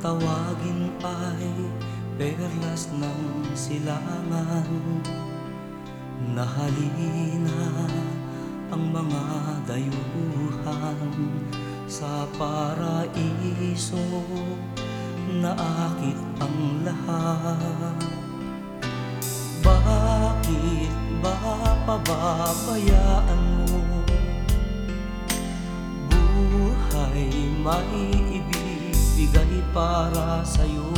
tawagin ay perlas ng silangan. Nahalina ang mga dayuhan sa paraiso Naakit ang lahat. Bakit ba pababayaan mo? Buhay may para sa'yo.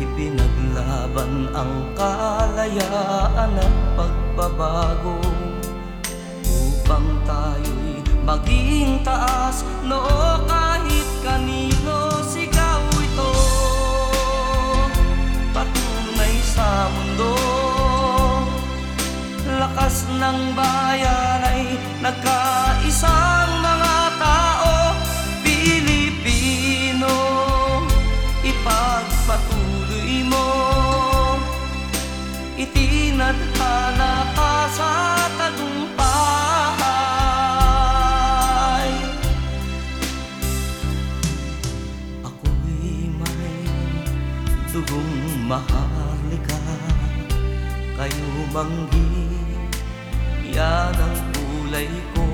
Ipinaglaban ang kalayaan at pagbabago Upang tayo'y maging taas. Noo kahit kanino sigaw ito. Patunay sa mundo. Lakas ng bayan ay nagkaisang dugong maharlika Kayo manggi, yan ang kulay ko.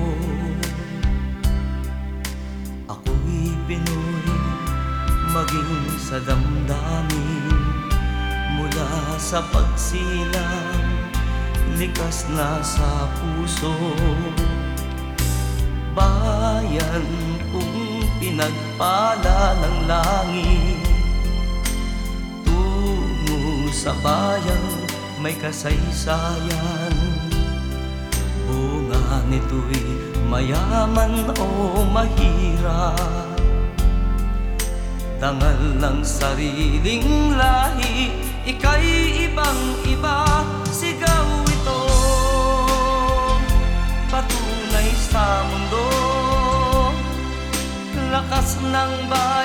Ako'y Pinoy, maging sa damdamin Mula sa pagsilang, likas na sa puso. Bayan kong pinagpala ng langit Sa bayan may kasaysayan. Bunga nito'y mayaman o mahirap. Dangal ng sariling lahi Ika'y ibang iba Sigaw ito. Patunay sa mundo Lakas ng bayan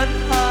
that I